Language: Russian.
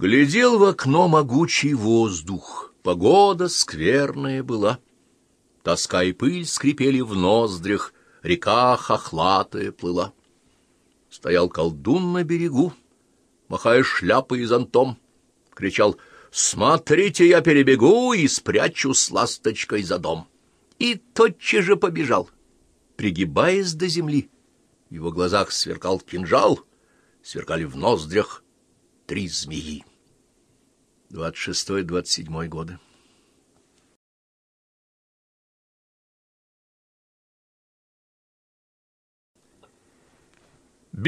Глядел в окно могучий воздух, погода скверная была. Тоска и пыль скрипели в ноздрях, река хохлатая плыла. Стоял колдун на берегу, махая шляпой и зонтом, кричал «Смотрите, я перебегу и спрячу с ласточкой за дом!» И тотчас же побежал, пригибаясь до земли. В его глазах сверкал кинжал, сверкали в ноздрях три змеи. 26-27 годы.